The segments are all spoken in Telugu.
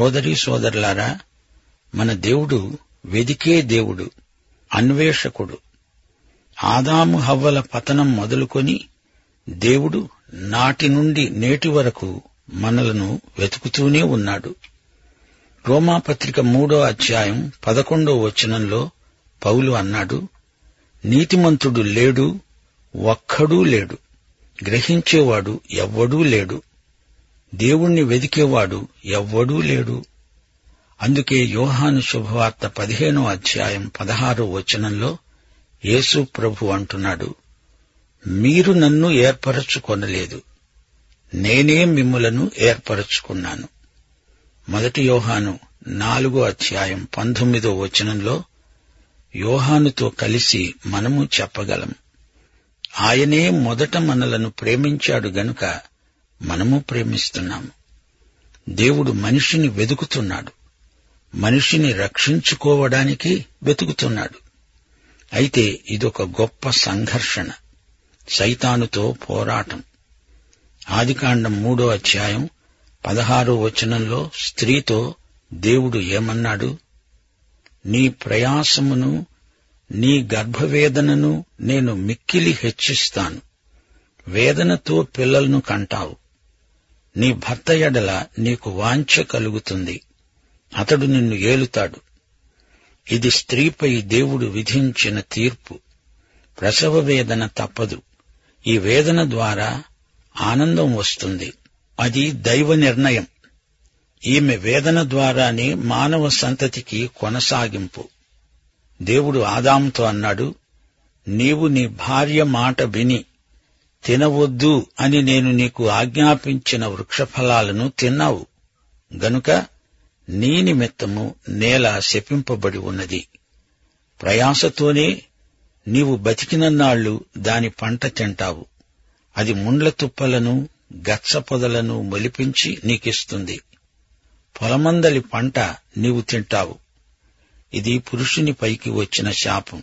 సోదరి సోదరులారా మన దేవుడు వెదికే దేవుడు అన్వేషకుడు. ఆదాము హవ్వల పతనం మొదలుకొని దేవుడు నాటి నుండి నేటి వరకు మనలను వెతుకుతూనే ఉన్నాడు. రోమాపత్రిక మూడో అధ్యాయం పదకొండో వచనంలో పౌలు అన్నాడు నీతిమంతుడు లేడు ఒక్కడూ లేడు. గ్రహించేవాడు ఎవ్వడూ లేడు. దేవుణ్ణి వెదికేవాడు ఎవ్వడూ లేడు. అందుకే యోహాను శుభవార్త పదిహేనో అధ్యాయం పదహారో వచనంలో యేసు ప్రభు అంటున్నాడు మీరు నన్ను ఏర్పరచుకొనలేదు. నేనే మిమ్ములను ఏర్పరచుకున్నాను. మొదటి యోహాను నాలుగో అధ్యాయం పంతొమ్మిదో వచనంలో యోహానుతో కలిసి మనము చెప్పగలం ఆయనే మొదట మనలను ప్రేమించాడు గనుక మనము ప్రేమిస్తున్నాము. దేవుడు మనిషిని వెతుకుతున్నాడు. మనిషిని రక్షించుకోవడానికి వెతుకుతున్నాడు. అయితే ఇదొక గొప్ప సంఘర్షణ. సైతానుతో పోరాటం. ఆదికాండం మూడో అధ్యాయం పదహారో వచనంలో స్త్రీతో దేవుడు ఏమన్నాడు? నీ ప్రయాసమును నీ గర్భవేదనను నేను మిక్కిలి హెచ్చిస్తాను. వేదనతో పిల్లలను కంటావు. నీ భర్త ఎడల నీకు వాంఛ కలుగుతుంది. అతడు నిన్ను ఏలుతాడు. ఇది స్త్రీపై దేవుడు విధించిన తీర్పు. ప్రసవ వేదన తప్పదు. ఈ వేదన ద్వారా ఆనందం వస్తుంది. అది దైవ నిర్ణయం. ఈమె వేదన ద్వారానే మానవ సంతతికి కొనసాగింపు. దేవుడు ఆదాంతో అన్నాడు నీవు నీ భార్య మాట విని తినవద్దు అని నేను నీకు ఆజ్ఞాపించిన వృక్షఫలాలను తిన్నావు. గనుక నీ నిమిత్తము నేల శపింపబడి ఉన్నది. ప్రయాసతోనే నీవు బతికినన్నాళ్ళు దాని పంట తింటావు. అది ముండ్ల తుప్పలను గచ్చ పొదలను మొలిపించి నీకిస్తుంది. పొలమందలి పంట నీవు తింటావు. ఇది పురుషుని పైకి వచ్చిన శాపం.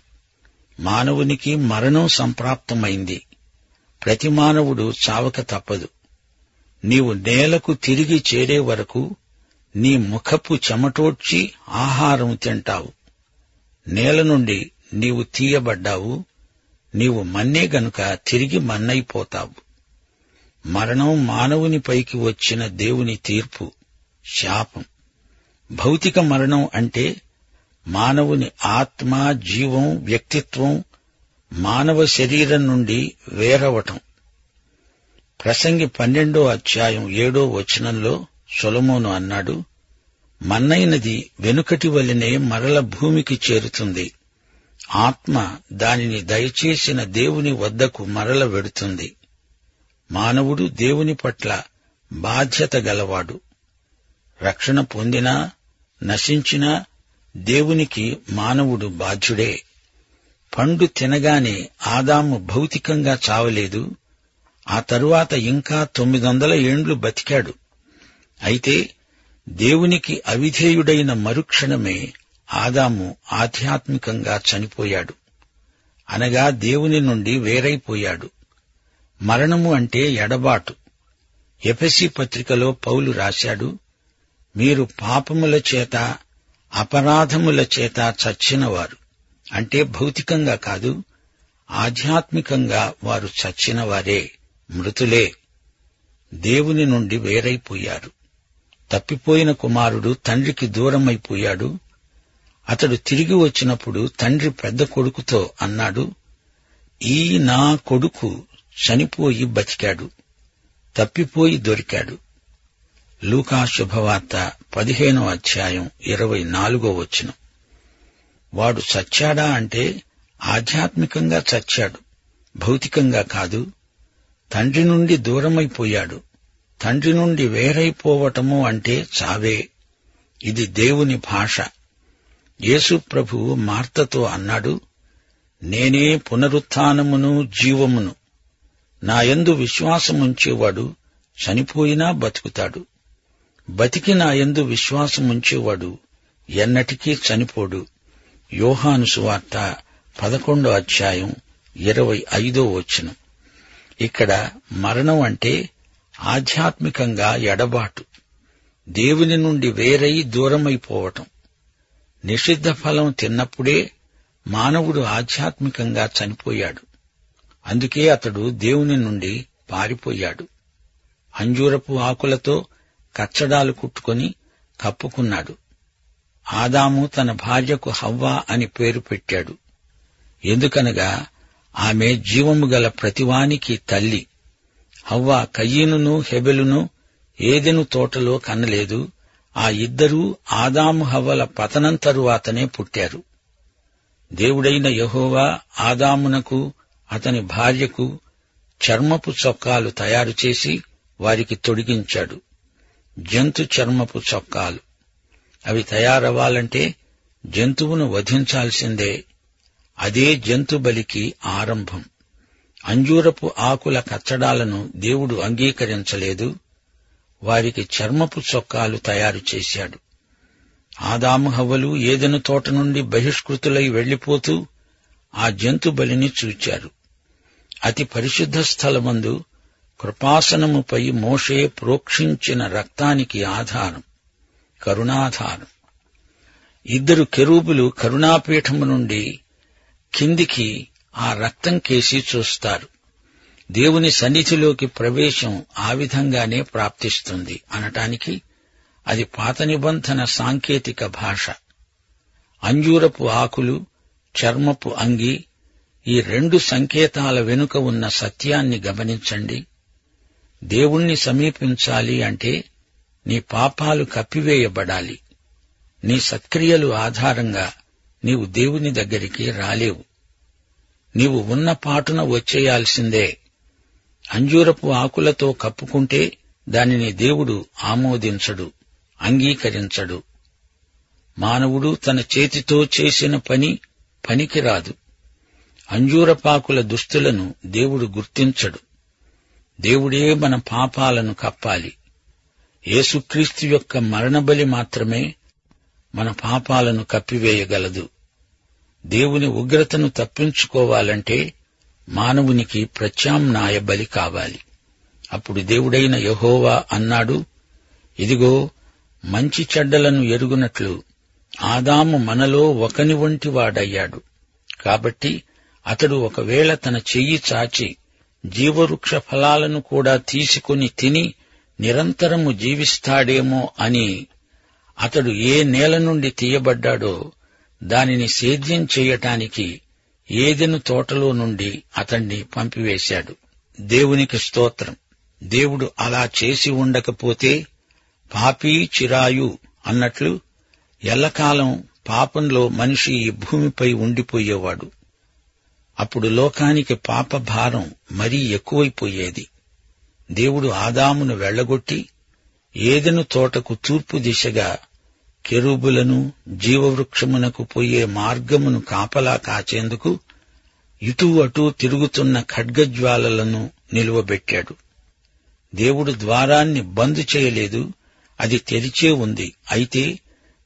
మానవునికి మరణం సంప్రాప్తమైంది. ప్రతి మానవుడు చావక తప్పదు. నీవు నేలకు తిరిగి చేరే వరకు నీ ముఖపు చెమటోడ్చి ఆహారం తింటావు. నేల నుండి నీవు తీయబడ్డావు. నీవు మన్నే గనుక తిరిగి మన్నైపోతావు. మరణం మానవుని పైకి వచ్చిన దేవుని తీర్పు శాపం. భౌతిక మరణం అంటే మానవుని ఆత్మ జీవం వ్యక్తిత్వం మానవ శరీరం నుండి వేరవటం. ప్రసంగి పన్నెండో అధ్యాయం ఏడో వచనంలో సొలమోను అన్నాడు మన్నైనది వెనుకటి వలనే మరల భూమికి చేరుతుంది. ఆత్మ దానిని దయచేసిన దేవుని వద్దకు మరల వెడుతుంది. మానవుడు దేవుని పట్ల బాధ్యత గలవాడు. రక్షణ పొందినా నశించినా దేవునికి మానవుడు బాధ్యుడే. పండు తినగానే ఆదాము భౌతికంగా చావలేదు. ఆ తరువాత ఇంకా తొమ్మిది వందల ఏండ్లు బతికాడు. అయితే దేవునికి అవిధేయుడైన మరుక్షణమే ఆదాము ఆధ్యాత్మికంగా చనిపోయాడు. అనగా దేవుని నుండి వేరైపోయాడు. మరణము అంటే ఎడబాటు. ఎఫెసి పత్రికలో పౌలు రాశాడు మీరు పాపముల చేత అపరాధముల చేత చచ్చినవారు. అంటే భౌతికంగా కాదు ఆధ్యాత్మికంగా వారు చచ్చిన వారే మృతులే. దేవుని నుండి వేరైపోయారు. తప్పిపోయిన కుమారుడు తండ్రికి దూరమైపోయాడు. అతడు తిరిగి వచ్చినప్పుడు తండ్రి పెద్ద కొడుకుతో అన్నాడు ఈ నా కొడుకు చనిపోయి బతికాడు తప్పిపోయి దొరికాడు. లూకా శుభవార్త పదిహేనో అధ్యాయం ఇరవై నాలుగో వచ్చిన వాడు చచ్చాడా అంటే ఆధ్యాత్మికంగా చచ్చాడు భౌతికంగా కాదు. తండ్రి నుండి దూరమైపోయాడు తండ్రి నుండి వేరైపోవటము అంటే చావే. ఇది దేవుని భాష. యేసు ప్రభువు మార్తతో అన్నాడు నేనే పునరుత్నమును జీవమును. నాయందు విశ్వాసముంచేవాడు చనిపోయినా బతుకుతాడు. బతికి నాయందు విశ్వాసముంచేవాడు ఎన్నటికీ చనిపోడు. యోహాను సువార్త పదకొండో అధ్యాయం ఇరవై ఐదో వచనం. ఇక్కడ మరణం అంటే ఆధ్యాత్మికంగా ఎడబాటు. దేవుని నుండి వేరై దూరమైపోవటం. నిషిద్ధ ఫలం తిన్నప్పుడే మానవుడు ఆధ్యాత్మికంగా చనిపోయాడు. అందుకే అతడు దేవుని నుండి పారిపోయాడు. అంజూరపు ఆకులతో కచ్చడాలు కుట్టుకొని కప్పుకున్నాడు. ఆదాము తన భార్యకు హవ్వ అని పేరు పెట్టాడు. ఎందుకనగా ఆమె జీవము గల ప్రతివానికి తల్లి. హవ్వ కయ్యనును హెబెలును ఏదెను తోటలో కన్నలేదు ఆ ఇద్దరూ ఆదాము హవ్వల పతనం తరువాతనే పుట్టారు. దేవుడైన యహోవా ఆదామునకు అతని భార్యకు చర్మపు చొక్కాలు తయారు చేసి వారికి తొడిగించాడు. జంతు చర్మపు చొక్కాలు. అవి తయారవ్వాలంటే జంతువును వధించాల్సిందే. అదే జంతు బలికి ఆరంభం. అంజూరపు ఆకుల కచ్చడాలను దేవుడు అంగీకరించలేదు. వారికి చర్మపు చొక్కాలు తయారు చేశాడు. ఆదాము హవ్వలు ఏదెను తోట నుండి బహిష్కృతులై వెళ్ళిపోతూ ఆ జంతు బలిని చూచారు. అతి పరిశుద్ధ స్థలమందు కృపాసనముపై మోషే ప్రోక్షించిన రక్తానికి ఆధారం. కరుణాధారం. ఇద్దరు కెరూపులు కరుణాపీఠము నుండి కిందికి ఆ రక్తం కేసి చూస్తారు. దేవుని సన్నిధిలోకి ప్రవేశం ఆ విధంగానే ప్రాప్తిస్తుంది అనటానికి అది పాత నిబంధన సాంకేతిక భాష. అంజూరపు ఆకులు చర్మపు అంగి ఈ రెండు సంకేతాల వెనుక ఉన్న సత్యాన్ని గమనించండి. దేవుణ్ణి సమీపించాలి అంటే నీ పాపాలు కప్పివేయబడాలి. నీ సత్క్రియలు ఆధారంగా నీవు దేవుని దగ్గరికి రాలేవు. నీవు ఉన్న పాటున వచ్చేయాల్సిందే. అంజూరపు ఆకులతో కప్పుకుంటే దానిని దేవుడు ఆమోదించడు అంగీకరించడు. మానవుడు తన చేతితో చేసిన పని పనికిరాదు. అంజూరపాకుల దుస్తులను దేవుడు గుర్తించడు. దేవుడే మన పాపాలను కప్పాలి. యేసుక్రీస్తు యొక్క మరణబలి మాత్రమే మన పాపాలను కప్పివేయగలదు. దేవుని ఉగ్రతను తప్పించుకోవాలంటే మానవునికి ప్రత్యామ్నాయ బలి కావాలి. అప్పుడు దేవుడైన యహోవా అన్నాడు ఇదిగో మంచి చెడ్డలను ఎరుగునట్లు ఆదాము మనలో ఒకని వంటి వాడయ్యాడు. కాబట్టి అతడు ఒకవేళ తన చెయ్యి చాచి జీవవృక్ష ఫలాలను కూడా తీసుకుని తిని నిరంతరము జీవిస్తాడేమో అని అతడు ఏ నేల నుండి తీయబడ్డాడో దానిని సేద్యం చేయటానికి ఏదెను తోటలో నుండి అతణ్ణి పంపివేశాడు. దేవునికి స్తోత్రం. దేవుడు అలా చేసి ఉండకపోతే పాపీ చిరాయు అన్నట్లు ఎల్లకాలం పాపంలో మనిషి ఈ భూమిపై ఉండిపోయేవాడు. అప్పుడు లోకానికి పాప భారం మరీ ఎక్కువైపోయేది. దేవుడు ఆదామును వెళ్ళగొట్టి ఏదెను తోటకు తూర్పు దిశగా కెరూబులను జీవవృక్షమునకు పోయే మార్గమును కాపలా కాచేందుకు ఇటూ అటూ తిరుగుతున్న ఖడ్గజ్వాలలను నిలువబెట్టాడు. దేవుడు ద్వారాన్ని బంద్ చేయలేదు అది తెరిచే ఉంది. అయితే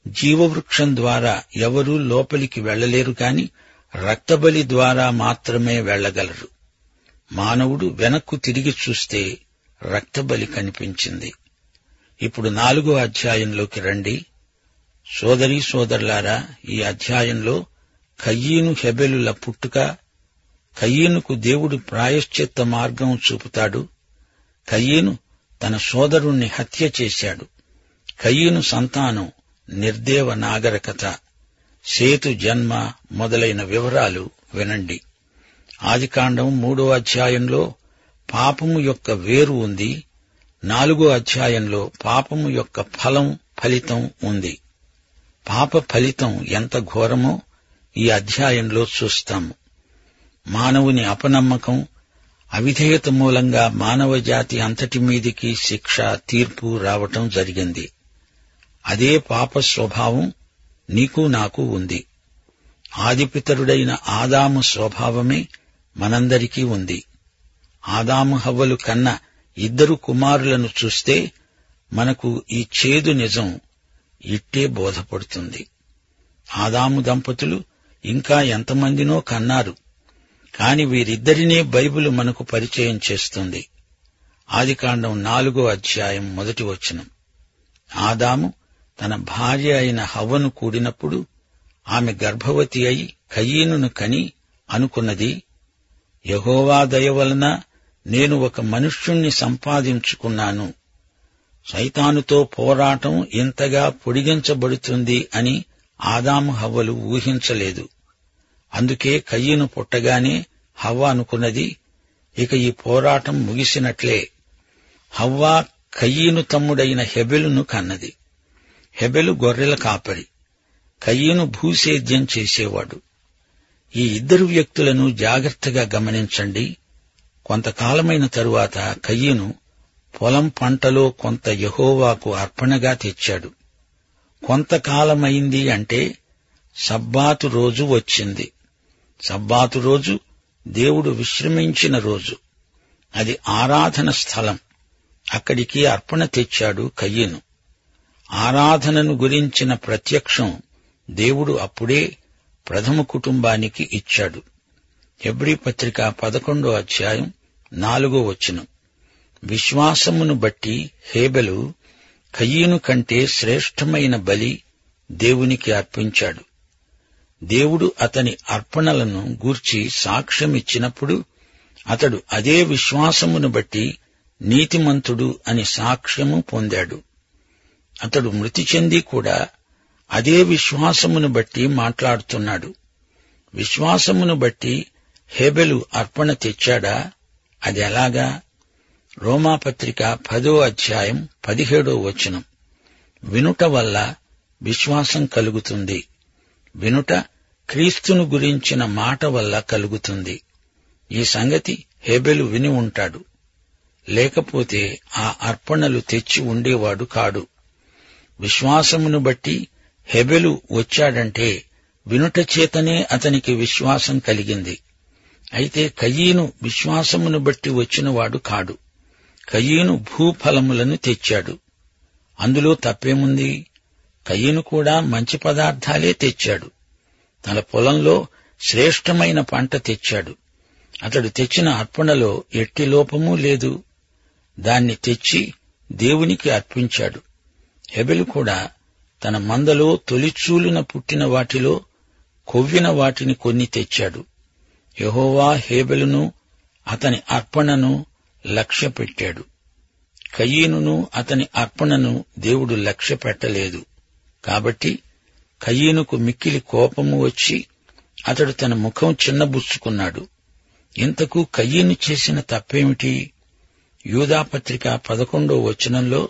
జీవవృక్షం ద్వారా ఎవరూ లోపలికి వెళ్ళలేరు కాని రక్తబలి ద్వారా మాత్రమే వెళ్ళగలరు మానవుడు వెనక్కు తిరిగి చూస్తే రక్తబలి కనిపించింది. ఇప్పుడు నాలుగో అధ్యాయంలోకి రండి. సోదరీ సోదరులారా ఈ అధ్యాయంలో కయ్యీను హెబెలుల పుట్టుక కయ్యీనుకు దేవుడు ప్రాయశ్చిత్త మార్గం చూపుతాడు. కయ్యీను తన సోదరుణ్ణి హత్య చేశాడు. కయ్యీను సంతానం నిర్దేవ నాగరికత. సేతు జన్మ మొదలైన వివరాలు వినండి. ఆదికాండం మూడో అధ్యాయంలో పాపము యొక్క వేరు ఉంది. నాలుగో అధ్యాయంలో పాపము యొక్క ఫలం ఫలితం ఉంది. పాప ఫలితం ఎంత ఘోరమో ఈ అధ్యాయంలో చూస్తాము. మానవుని అపనమ్మకం అవిధేయత మూలంగా మానవ జాతి అంతటి మీదికి శిక్ష తీర్పు రావటం జరిగింది. అదే పాప స్వభావం నీకు నాకు ఉంది. ఆదిపితరుడైన ఆదాము స్వభావమే మనందరికీ ఉంది. ఆదాము హవ్వలు కన్న ఇద్దరు కుమారులను చూస్తే మనకు ఈ చేదు నిజం ఇట్టే బోధపడుతుంది. ఆదాము దంపతులు ఇంకా ఎంతమందినో కన్నారు కాని వీరిద్దరినే బైబిల్ మనకు పరిచయం చేస్తుంది. ఆదికాండం నాలుగో అధ్యాయం మొదటి వచనం. ఆదాము తన భార్య అయిన హవ్వను కూడినప్పుడు ఆమె గర్భవతి అయి కయీనును కని అనుకున్నది యహోవా దయ వలన నేను ఒక మనుష్యుణ్ణి సంపాదించుకున్నాను. సైతానుతో పోరాటం ఇంతగా పొడిగించబడుతుంది అని ఆదాము హవ్వలు ఊహించలేదు. అందుకే కయ్యను పుట్టగానే హవ్వ అనుకున్నది ఇక ఈ పోరాటం ముగిసినట్లే. హవ్వ కయ్యను తమ్ముడైన హెబెలును కన్నది. హెబెలు గొర్రెల కాపరి కయ్యను భూసేద్యం చేసేవాడు. ఈ ఇద్దరు వ్యక్తులను జాగ్రత్తగా గమనించండి. కొంతకాలమైన తరువాత కయ్యను పొలం పంటలో కొంత యహోవాకు అర్పణగా తెచ్చాడు. కొంతకాలమైంది అంటే సబ్బాతు రోజు వచ్చింది. సబ్బాతు రోజు దేవుడు విశ్రమించిన రోజు. అది ఆరాధన స్థలం. అక్కడికి అర్పణ తెచ్చాడు కయ్యను ఆరాధనను గురించిన ప్రత్యక్షం దేవుడు అప్పుడే ప్రథమ కుటుంబానికి ఇచ్చాడు. ఎబ్రి పత్రిక పదకొండో అధ్యాయం నాలుగో వచనం. విశ్వాసమును బట్టి హేబెలు కయ్యను కంటే శ్రేష్టమైన బలి దేవునికి అర్పించాడు. దేవుడు అతని అర్పణలను గూర్చి సాక్ష్యమిచ్చినప్పుడు అతడు అదే విశ్వాసమును బట్టి నీతిమంతుడు అని సాక్ష్యము పొందాడు. అతడు మృతి చెంది కూడా అదే విశ్వాసమును బట్టి మాట్లాడుతున్నాడు. విశ్వాసమును బట్టి హేబెలు అర్పణ తెచ్చాడా? అది ఎలాగా? రోమాపత్రిక పదో అధ్యాయం పదిహేడో వచనం. వినుట వల్ల విశ్వాసం కలుగుతుంది. వినుట క్రీస్తును గురించిన మాట వల్ల కలుగుతుంది. ఈ సంగతి హేబెలు విని ఉంటాడు. లేకపోతే ఆ అర్పణలు తెచ్చి ఉండేవాడు కాడు. విశ్వాసమును బట్టి హెబెలు వచ్చాడంటే వినుట చేతనే అతనికి విశ్వాసం కలిగింది. అయితే కయ్యీను విశ్వాసమును బట్టి వచ్చినవాడు కాడు. కయ్యీను భూఫలములను తెచ్చాడు. అందులో తప్పేముంది? కయ్యను కూడా మంచి పదార్థాలే తెచ్చాడు. తన పొలంలో శ్రేష్టమైన పంట తెచ్చాడు. అతడు తెచ్చిన అర్పణలో ఎట్టి లోపమూ లేదు. దాన్ని తెచ్చి దేవునికి అర్పించాడు. హెబెలు కూడా తన మందలో తొలిచూలున పుట్టిన వాటిలో కొవ్విన వాటిని కొన్ని తెచ్చాడు. యహోవా హేబెలును అతని అర్పణను లక్ష్యపెట్టాడు. కయ్యీనును అతని అర్పణను దేవుడు లక్ష్య పెట్టలేదు కాబట్టి కయ్యీనుకు మిక్కిలి కోపము వచ్చి అతడు తన ముఖం చిన్నబుచ్చుకున్నాడు. ఇంతకు కయ్యీను చేసిన తప్పేమిటి? యూదాపత్రిక పదకొండో వచనంలో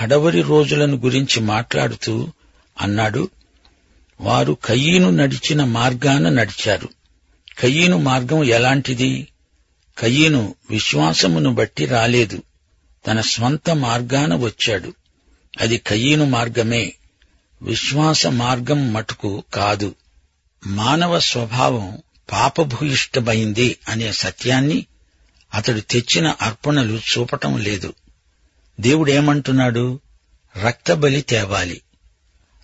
కడవరి రోజులను గురించి మాట్లాడుతూ అన్నాడు వారు కయ్యీను నడిచిన మార్గాన నడిచారు. కయ్యీను మార్గం ఎలాంటిది? కయ్యీను విశ్వాసమును బట్టి రాలేదు. తన స్వంత మార్గాన వచ్చాడు. అది కయ్యీను మార్గమే. విశ్వాస మార్గం మటుకు కాదు. మానవ స్వభావం పాపభూయిష్టమైంది అనే సత్యాన్ని అతడు తెచ్చిన అర్పణలు చూపటం లేదు. దేవుడేమంటున్నాడు? రక్తబలి తేవాలి.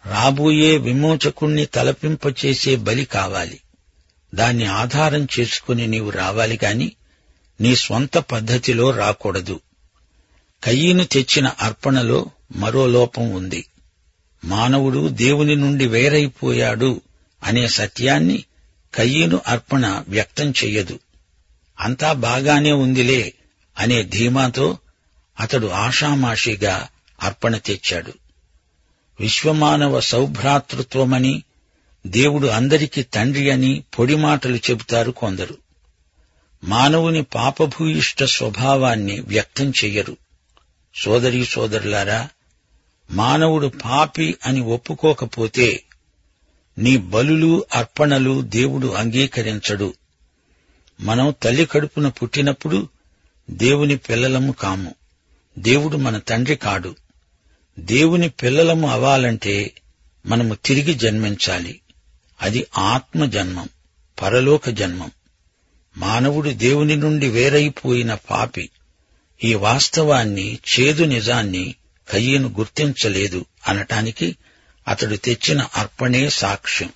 రాబోయే విమోచకుణ్ణి తలపింపచేసే బలి కావాలి. దాన్ని ఆధారం చేసుకుని నీవు రావాలి గాని నీ స్వంత పద్ధతిలో రాకూడదు. కయ్యను తెచ్చిన అర్పణలో మరో లోపం ఉంది. మానవుడు దేవుని నుండి వేరైపోయాడు అనే సత్యాన్ని కయ్యను అర్పణ వ్యక్తం చెయ్యదు. అంతా బాగానే ఉందిలే అనే ధీమాతో అతడు ఆషామాషిగా అర్పణ తెచ్చాడు. విశ్వమానవ సౌభ్రాతృత్వమని దేవుడు అందరికీ తండ్రి అని పొడి మాటలు చెబుతారు కొందరు. మానవుని పాపభూయిష్ట స్వభావాన్ని వ్యక్తం చెయ్యరు. సోదరీ సోదరులారా మానవుడు పాపి అని ఒప్పుకోకపోతే నీ బలులు అర్పణలు దేవుడు అంగీకరించడు. మనం తల్లి కడుపున పుట్టినప్పుడు దేవుని పిల్లలము కాము. దేవుడు మన తండ్రి కాడు. దేవుని పిల్లలము అవ్వాలంటే మనము తిరిగి జన్మించాలి. అది ఆత్మ జన్మం పరలోక జన్మం. మానవుడు దేవుని నుండి వేరైపోయిన పాపి. ఈ వాస్తవాన్ని చేదు నిజాన్ని కయ్యను గుర్తించలేదు అనటానికి అతడు తెచ్చిన అర్పణే సాక్ష్యం.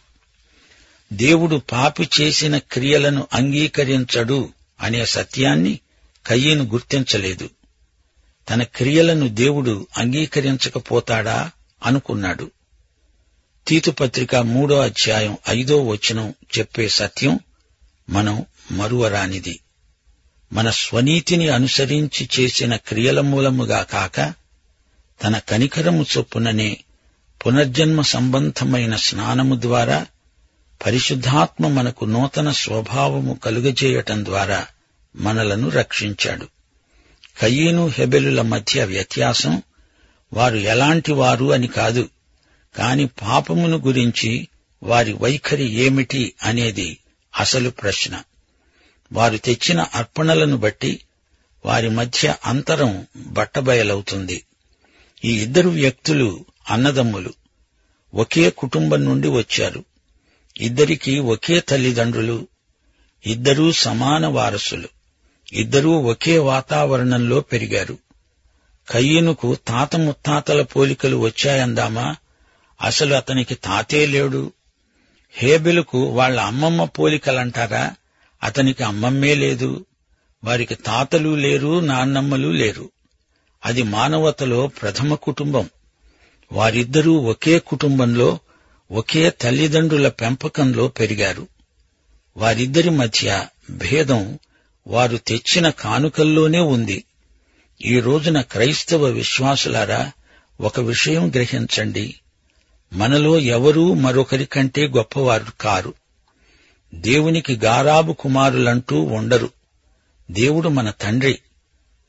దేవుడు పాపి చేసిన క్రియలను అంగీకరించడు అనే సత్యాన్ని కయ్యను గుర్తించలేదు. తన క్రియలను దేవుడు అంగీకరించకపోతాడా అనుకున్నాడు. తీతుపత్రిక మూడో అధ్యాయం ఐదో వచనం చెప్పే సత్యం మనం మరువరానిది. మన స్వనీతిని అనుసరించి చేసిన క్రియల మూలముగా కాక తన కనికరము చొప్పుననే పునర్జన్మ సంబంధమైన స్నానము ద్వారా పరిశుద్ధాత్మ మనకు నూతన స్వభావము కలుగజేయటం ద్వారా మనలను రక్షించాడు. కయ్యను హెబెలుల మధ్య వ్యత్యాసం వారు ఎలాంటి వారు అని కాదు. కాని పాపమును గురించి వారి వైఖరి ఏమిటి అనేది అసలు ప్రశ్న. వారు తెచ్చిన అర్పణలను బట్టి వారి మధ్య అంతరం బట్టబయలవుతుంది. ఈ ఇద్దరు వ్యక్తులు అన్నదమ్ములు. ఒకే కుటుంబం నుండి వచ్చారు. ఇద్దరికీ ఒకే తల్లిదండ్రులు. ఇద్దరూ సమాన వారసులు. ఇద్దరూ ఒకే వాతావరణంలో పెరిగారు. కయ్యనుకు తాత ముత్తాతల పోలికలు వచ్చాయందామా? అసలు అతనికి తాతే లేడు. హేబెలుకు వాళ్ళ అమ్మమ్మ పోలికలంటారా? అతనికి అమ్మమ్మే లేదు. వారికి తాతలు లేరు నాన్నమ్మలు లేరు. అది మానవతలో ప్రథమ కుటుంబం. వారిద్దరూ ఒకే కుటుంబంలో ఒకే తల్లిదండ్రుల పెంపకంలో పెరిగారు. వారిద్దరి మధ్య భేదం వారు తెచ్చిన కానుకల్లోనే ఉంది. ఈ రోజున క్రైస్తవ విశ్వాసులారా ఒక విషయం గ్రహించండి. మనలో ఎవరూ మరొకరి కంటే గొప్పవారు కారు. దేవునికి గారాబు కుమారులంటూ ఉండరు. దేవుడు మన తండ్రి.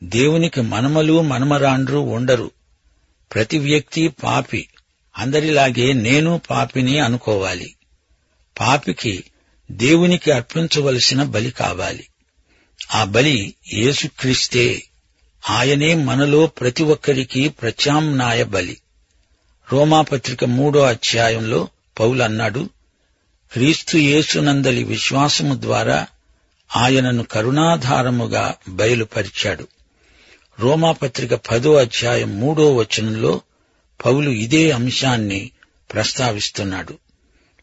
దేవునికి మనమలు మనమరాండ్రు ఉండరు. ప్రతి వ్యక్తి పాపి. అందరిలాగే నేను పాపిని అనుకోవాలి. పాపికి దేవునికి అర్పించవలసిన బలి కావాలి. ఆ బలి యేసుక్రీస్తే. ఆయనే మనలో ప్రతి ఒక్కరికి ప్రత్యామ్నాయ బలి. రోమాపత్రిక మూడో అధ్యాయంలో పౌలన్నాడు క్రీస్తు యేసునందలి విశ్వాసము ద్వారా ఆయనను కరుణాధారముగా బయలుపరిచాడు. రోమాపత్రిక పదో అధ్యాయం మూడో వచనంలో పౌలు ఇదే అంశాన్ని ప్రస్తావిస్తున్నాడు.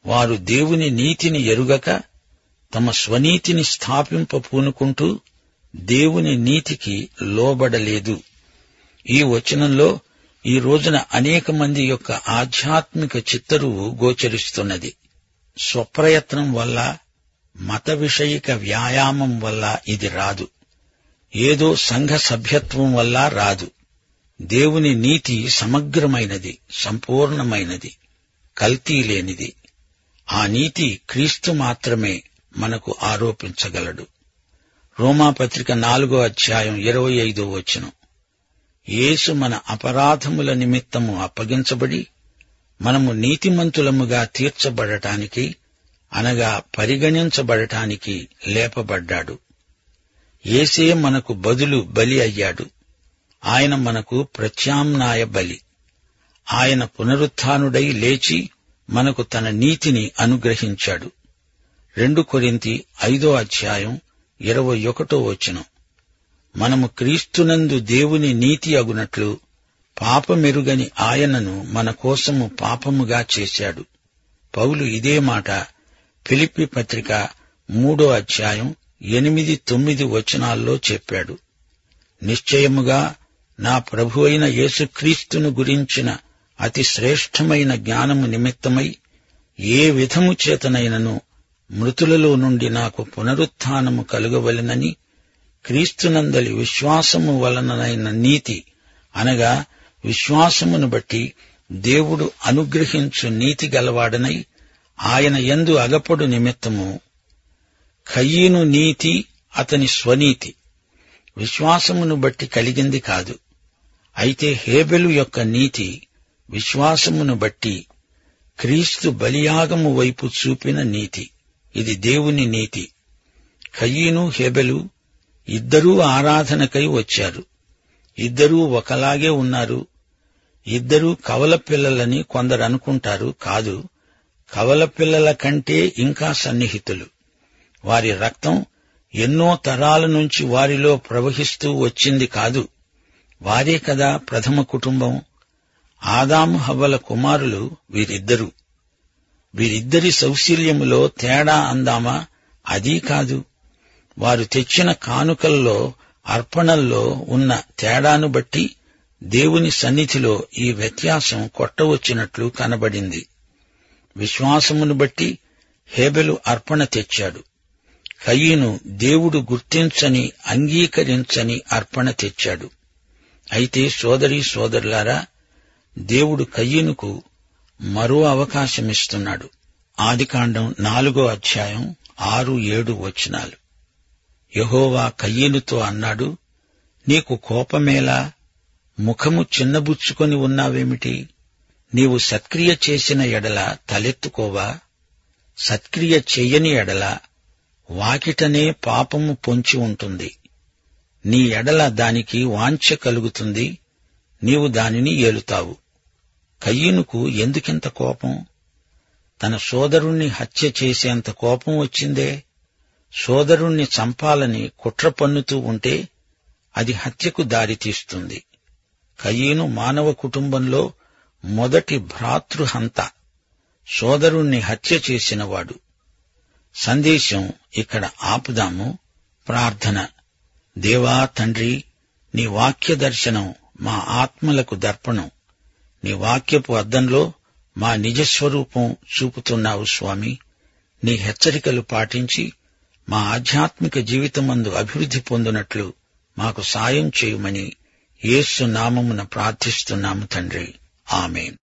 వారు దేవుని నీతిని ఎరుగక తమ స్వనీతిని స్థాపింప పూనుకుంటూ దేవుని నీతికి లోబడలేదు. ఈ వచనంలో ఈ రోజున అనేక మంది యొక్క ఆధ్యాత్మిక చిత్తరువు గోచరిస్తున్నది. స్వప్రయత్నం వల్ల మత విషయిక వ్యాయామం వల్ల ఇది రాదు. ఏదో సంఘ సభ్యత్వం వల్ల రాదు. దేవుని నీతి సమగ్రమైనది సంపూర్ణమైనది కల్తీ లేనిది. ఆ నీతి క్రీస్తు మాత్రమే మనకు ఆరోపించగలడు. రోమాపత్రిక నాలుగో అధ్యాయం ఇరవై ఐదో వచనం. యేసు మన అపరాధముల నిమిత్తము అప్పగించబడి మనము నీతిమంతులముగా తీర్చబడటానికి అనగా పరిగణించబడటానికి లేపబడ్డాడు. ఏసే మనకు బదులు బలి అయ్యాడు. ఆయన మనకు ప్రత్యామ్నాయ బలి. ఆయన పునరుత్డై లేచి మనకు తన నీతిని అనుగ్రహించాడు. రెండు కొరింతి ఐదో అధ్యాయం ఇరవై ఒకటో వచనం. మనము క్రీస్తునందు దేవుని నీతి అగునట్లు పాపమెరుగని ఆయనను మన కోసము పాపముగా చేశాడు. పౌలు ఇదే మాట ఫిలిప్పి పత్రిక మూడో అధ్యాయం ఎనిమిది తొమ్మిది వచనాల్లో చెప్పాడు. నిశ్చయముగా నా ప్రభు అయిన యేసుక్రీస్తును గురించిన అతి శ్రేష్టమైన జ్ఞానము నిమిత్తమై ఏ విధము చేతనైనను మృతులలో నుండి నాకు పునరుత్నము కలుగవలెనని క్రీస్తునందలి విశ్వాసము వలననైన నీతి అనగా విశ్వాసమును బట్టి దేవుడు అనుగ్రహించు నీతి గలవాడనై ఆయన ఎందు అగపడు నిమిత్తము ఖయ్యీను నీతి అతని స్వనీతి. విశ్వాసమును బట్టి కలిగింది కాదు. అయితే హేబెలు యొక్క నీతి విశ్వాసమును బట్టి క్రీస్తు బలియాగము వైపు చూపిన నీతి. ఇది దేవుని నీతి. ఖయ్యీను హేబెలు ఇద్దరూ ఆరాధనకై వచ్చారు. ఇద్దరూ ఒకలాగే ఉన్నారు. ఇద్దరూ కవల పిల్లలని కొందరు అనుకుంటారు కాదు. కవల పిల్లల కంటే ఇంకా సన్నిహితులు. వారి రక్తం ఎన్నో తరాల నుంచి వారిలో ప్రవహిస్తూ వచ్చింది కాదు. వారే కదా ప్రథమ కుటుంబం. ఆదాము హవ్వల కుమారులు వీరిద్దరూ. వీరిద్దరి సౌశీల్యములో తేడా అందామా? అదీ కాదు. వారు తెచ్చిన కానుకల్లో అర్పణల్లో ఉన్న తేడాను బట్టి దేవుని సన్నిధిలో ఈ వ్యత్యాసం కొట్టవచ్చినట్లు కనబడింది. విశ్వాసమును బట్టి హేబెలు అర్పణ తెచ్చాడు. కయ్యను దేవుడు గుర్తించని అంగీకరించని అర్పణ తెచ్చాడు. అయితే సోదరి సోదరులారా దేవుడు కయ్యనుకు మరో అవకాశమిస్తున్నాడు. ఆదికాండం నాలుగో అధ్యాయం ఆరు ఏడు వచనాలు. యహోవా కయ్యనుతో అన్నాడు నీకు కోపమేలా ముఖము చిన్నబుచ్చుకొని ఉన్నావేమిటి? నీవు సత్క్రియ చేసిన ఎడల తలెత్తుకోవా? సత్క్రియ చెయ్యని ఎడల వాకిటనే పాపము పొంచి ఉంటుంది. నీ ఎడల దానికి వాంఛ కలుగుతుంది నీవు దానిని ఏలుతావు. కయ్యనుకు ఎందుకింత కోపం? తన సోదరుణ్ణి హత్య చేసేంత కోపం వచ్చిందే సోదరుణ్ణి చంపాలని కుట్ర పన్నుతూ ఉంటే అది హత్యకు దారితీస్తుంది కయ్యను మానవ కుటుంబంలో మొదటి భ్రాతృహంత సోదరుణ్ణి హత్య చేసినవాడు. సందేశం ఇక్కడ ఆపుదాము. ప్రార్థన. దేవా తండ్రి నీ వాక్య దర్శనం మా ఆత్మలకు దర్పణం. నీ వాక్యపు అద్దంలో మా నిజస్వరూపం చూపుతున్నావు స్వామి. నీ హెచ్చరికలు పాటించి మా ఆధ్యాత్మిక జీవితమందు అభివృద్ధి పొందినట్లు మాకు సాయం చేయమని యేసు నామమున ప్రార్థిస్తున్నాము తండ్రి. ఆమెన్.